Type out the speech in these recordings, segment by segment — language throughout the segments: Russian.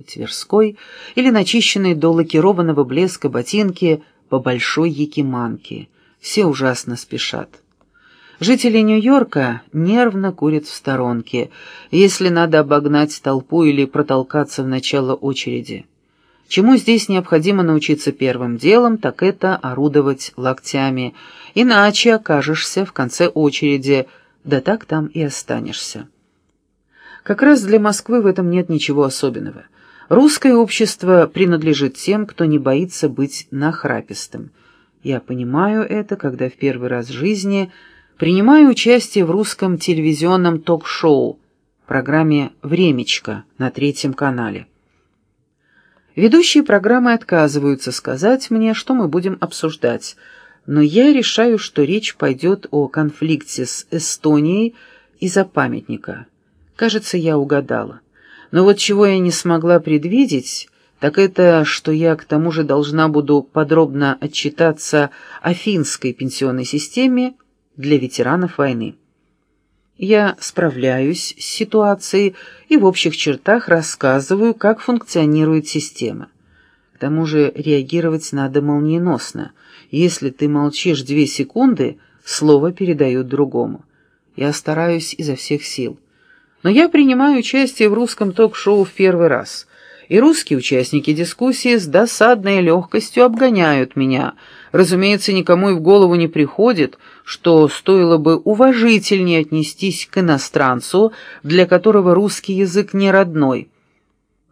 Тверской или начищенные до лакированного блеска ботинки по большой якиманке. Все ужасно спешат. Жители Нью-Йорка нервно курят в сторонке, если надо обогнать толпу или протолкаться в начало очереди. Чему здесь необходимо научиться первым делом, так это орудовать локтями, иначе окажешься в конце очереди, да так там и останешься. Как раз для Москвы в этом нет ничего особенного. Русское общество принадлежит тем, кто не боится быть нахрапистым. Я понимаю это, когда в первый раз в жизни принимаю участие в русском телевизионном ток-шоу, программе «Времечко» на третьем канале. Ведущие программы отказываются сказать мне, что мы будем обсуждать, но я решаю, что речь пойдет о конфликте с Эстонией из-за памятника. Кажется, я угадала. Но вот чего я не смогла предвидеть, так это, что я к тому же должна буду подробно отчитаться о финской пенсионной системе для ветеранов войны. Я справляюсь с ситуацией и в общих чертах рассказываю, как функционирует система. К тому же реагировать надо молниеносно. Если ты молчишь две секунды, слово передают другому. Я стараюсь изо всех сил. Но я принимаю участие в русском ток-шоу в первый раз, и русские участники дискуссии с досадной легкостью обгоняют меня. Разумеется, никому и в голову не приходит, что стоило бы уважительнее отнестись к иностранцу, для которого русский язык не родной.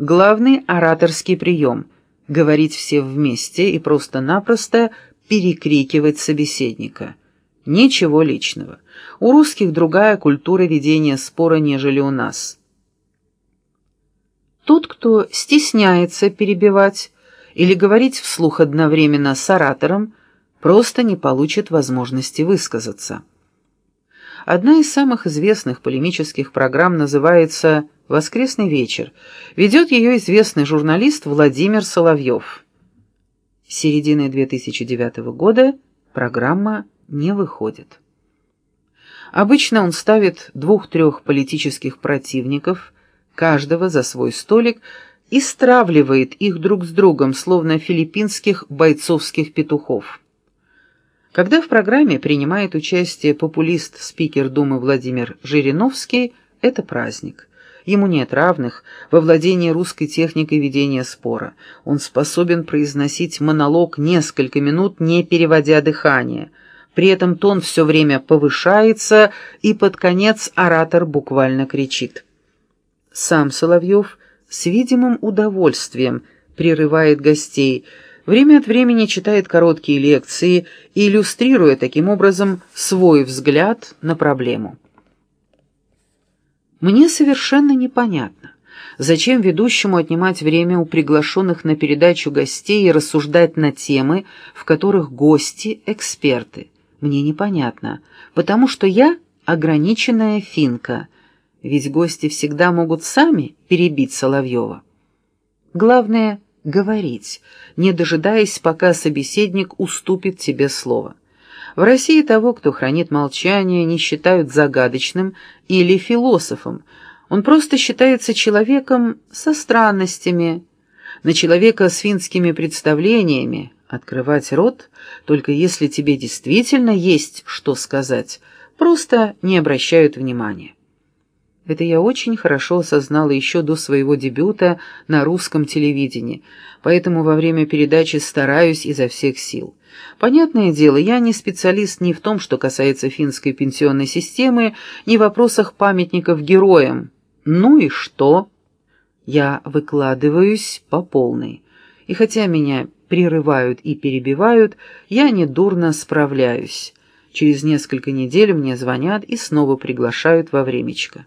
Главный ораторский прием — говорить все вместе и просто-напросто перекрикивать собеседника. Ничего личного. У русских другая культура ведения спора, нежели у нас. Тот, кто стесняется перебивать или говорить вслух одновременно с оратором, просто не получит возможности высказаться. Одна из самых известных полемических программ называется «Воскресный вечер». Ведет ее известный журналист Владимир Соловьев. С середины 2009 года программа не выходит. Обычно он ставит двух-трех политических противников, каждого за свой столик, и стравливает их друг с другом, словно филиппинских бойцовских петухов. Когда в программе принимает участие популист-спикер Думы Владимир Жириновский, это праздник. Ему нет равных во владении русской техникой ведения спора. Он способен произносить монолог несколько минут, не переводя дыхание – при этом тон все время повышается, и под конец оратор буквально кричит. Сам Соловьев с видимым удовольствием прерывает гостей, время от времени читает короткие лекции, иллюстрируя таким образом свой взгляд на проблему. Мне совершенно непонятно, зачем ведущему отнимать время у приглашенных на передачу гостей и рассуждать на темы, в которых гости – эксперты мне непонятно, потому что я ограниченная финка, ведь гости всегда могут сами перебить Соловьева. Главное — говорить, не дожидаясь, пока собеседник уступит тебе слово. В России того, кто хранит молчание, не считают загадочным или философом, он просто считается человеком со странностями, на человека с финскими представлениями, Открывать рот, только если тебе действительно есть что сказать, просто не обращают внимания. Это я очень хорошо осознала еще до своего дебюта на русском телевидении, поэтому во время передачи стараюсь изо всех сил. Понятное дело, я не специалист ни в том, что касается финской пенсионной системы, ни в вопросах памятников героям. Ну и что? Я выкладываюсь по полной. И хотя меня прерывают и перебивают, я недурно справляюсь. Через несколько недель мне звонят и снова приглашают во времечко.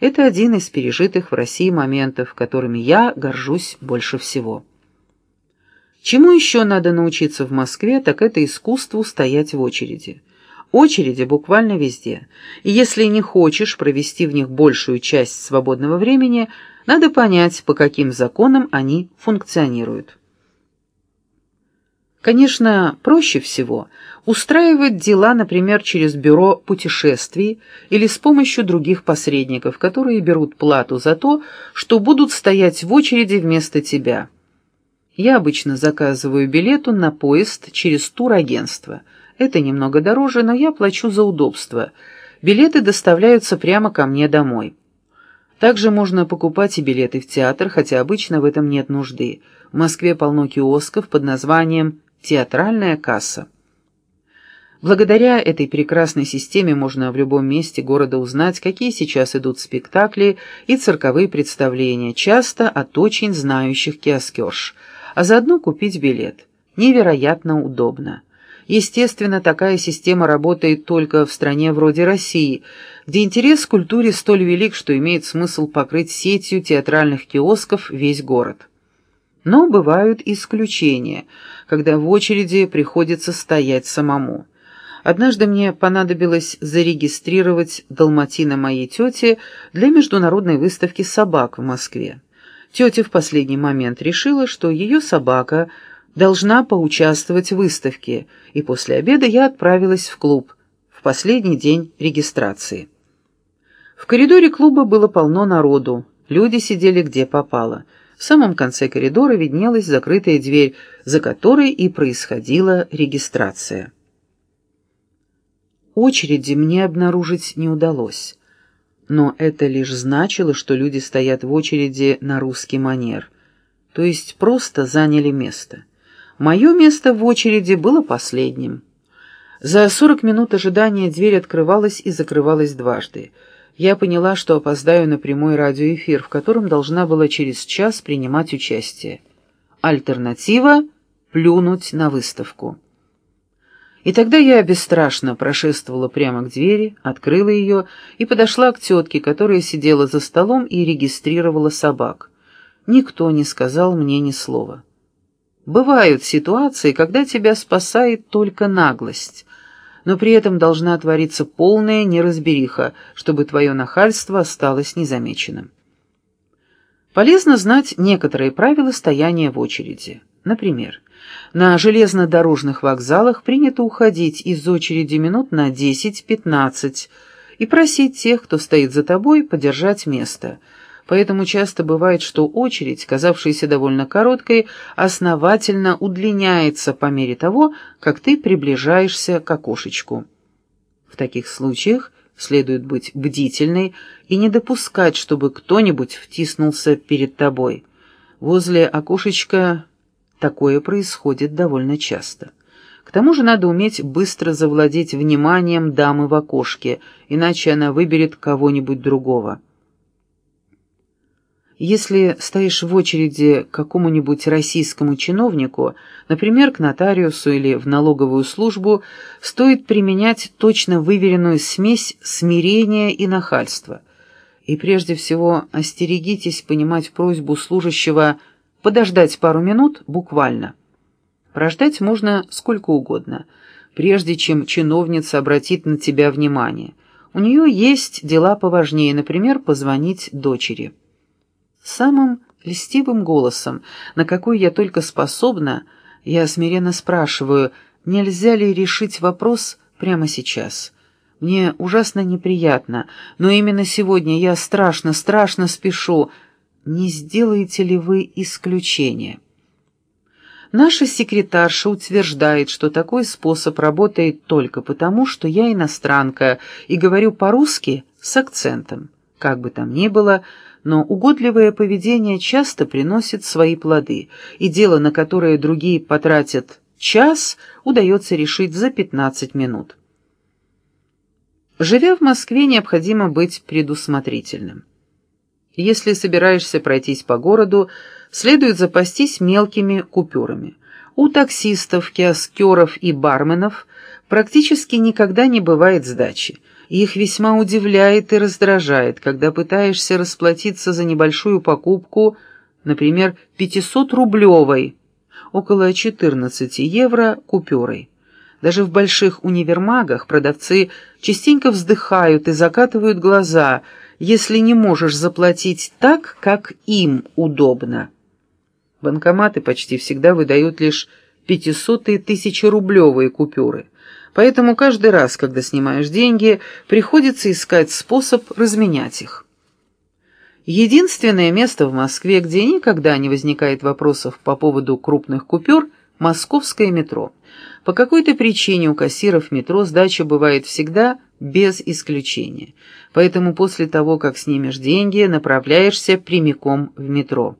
Это один из пережитых в России моментов, которыми я горжусь больше всего. Чему еще надо научиться в Москве, так это искусству стоять в очереди. Очереди буквально везде, и если не хочешь провести в них большую часть свободного времени, надо понять, по каким законам они функционируют. Конечно, проще всего устраивать дела, например, через бюро путешествий или с помощью других посредников, которые берут плату за то, что будут стоять в очереди вместо тебя. Я обычно заказываю билету на поезд через турагентство. Это немного дороже, но я плачу за удобство. Билеты доставляются прямо ко мне домой. Также можно покупать и билеты в театр, хотя обычно в этом нет нужды. В Москве полно киосков под названием «Театральная касса». Благодаря этой прекрасной системе можно в любом месте города узнать, какие сейчас идут спектакли и цирковые представления, часто от очень знающих киоскерш, а заодно купить билет. Невероятно удобно. Естественно, такая система работает только в стране вроде России, где интерес к культуре столь велик, что имеет смысл покрыть сетью театральных киосков весь город. Но бывают исключения, когда в очереди приходится стоять самому. Однажды мне понадобилось зарегистрировать далматина моей тети для международной выставки собак в Москве. Тетя в последний момент решила, что ее собака – должна поучаствовать в выставке, и после обеда я отправилась в клуб в последний день регистрации. В коридоре клуба было полно народу, люди сидели где попало. В самом конце коридора виднелась закрытая дверь, за которой и происходила регистрация. Очереди мне обнаружить не удалось, но это лишь значило, что люди стоят в очереди на русский манер, то есть просто заняли место. Мое место в очереди было последним. За сорок минут ожидания дверь открывалась и закрывалась дважды. Я поняла, что опоздаю на прямой радиоэфир, в котором должна была через час принимать участие. Альтернатива — плюнуть на выставку. И тогда я бесстрашно прошествовала прямо к двери, открыла ее и подошла к тетке, которая сидела за столом и регистрировала собак. Никто не сказал мне ни слова. Бывают ситуации, когда тебя спасает только наглость, но при этом должна твориться полная неразбериха, чтобы твое нахальство осталось незамеченным. Полезно знать некоторые правила стояния в очереди. Например, на железнодорожных вокзалах принято уходить из очереди минут на 10-15 и просить тех, кто стоит за тобой, подержать место – Поэтому часто бывает, что очередь, казавшаяся довольно короткой, основательно удлиняется по мере того, как ты приближаешься к окошечку. В таких случаях следует быть бдительной и не допускать, чтобы кто-нибудь втиснулся перед тобой. Возле окошечка такое происходит довольно часто. К тому же надо уметь быстро завладеть вниманием дамы в окошке, иначе она выберет кого-нибудь другого. Если стоишь в очереди к какому-нибудь российскому чиновнику, например, к нотариусу или в налоговую службу, стоит применять точно выверенную смесь смирения и нахальства. И прежде всего остерегитесь понимать просьбу служащего подождать пару минут буквально. Прождать можно сколько угодно, прежде чем чиновница обратит на тебя внимание. У нее есть дела поважнее, например, позвонить дочери. Самым льстивым голосом, на какой я только способна, я смиренно спрашиваю, нельзя ли решить вопрос прямо сейчас. Мне ужасно неприятно, но именно сегодня я страшно-страшно спешу. Не сделаете ли вы исключение? Наша секретарша утверждает, что такой способ работает только потому, что я иностранка и говорю по-русски с акцентом. Как бы там ни было, но угодливое поведение часто приносит свои плоды, и дело, на которое другие потратят час, удается решить за 15 минут. Живя в Москве, необходимо быть предусмотрительным. Если собираешься пройтись по городу, следует запастись мелкими купюрами. У таксистов, киоскеров и барменов практически никогда не бывает сдачи – их весьма удивляет и раздражает, когда пытаешься расплатиться за небольшую покупку, например, 500-рублевой, около 14 евро купюрой. Даже в больших универмагах продавцы частенько вздыхают и закатывают глаза, если не можешь заплатить так, как им удобно. Банкоматы почти всегда выдают лишь 500 и тысячерублевые купюры. Поэтому каждый раз, когда снимаешь деньги, приходится искать способ разменять их. Единственное место в Москве, где никогда не возникает вопросов по поводу крупных купюр – московское метро. По какой-то причине у кассиров метро сдача бывает всегда без исключения. Поэтому после того, как снимешь деньги, направляешься прямиком в метро.